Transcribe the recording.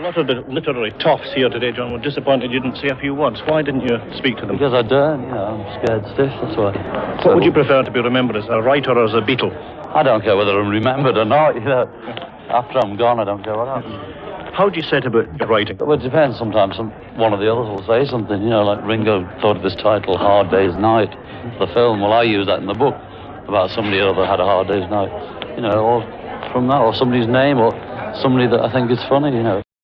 A lot of the literary toffs here today, John, were disappointed you didn't say a few words. Why didn't you speak to them? Because I don't, you know, I'm scared stiff, that's why. What would you prefer to be remembered as, a writer or as a Beatle? I don't care whether I'm remembered or not, you know. After I'm gone, I don't care what happens. How do you set about your writing? Well, it depends. Sometimes some, one of the others will say something, you know, like Ringo thought of his title, Hard Day's Night, the film. Well, I use that in the book about somebody or other had a hard day's night. You know, or from that, or somebody's name, or somebody that I think is funny, you know.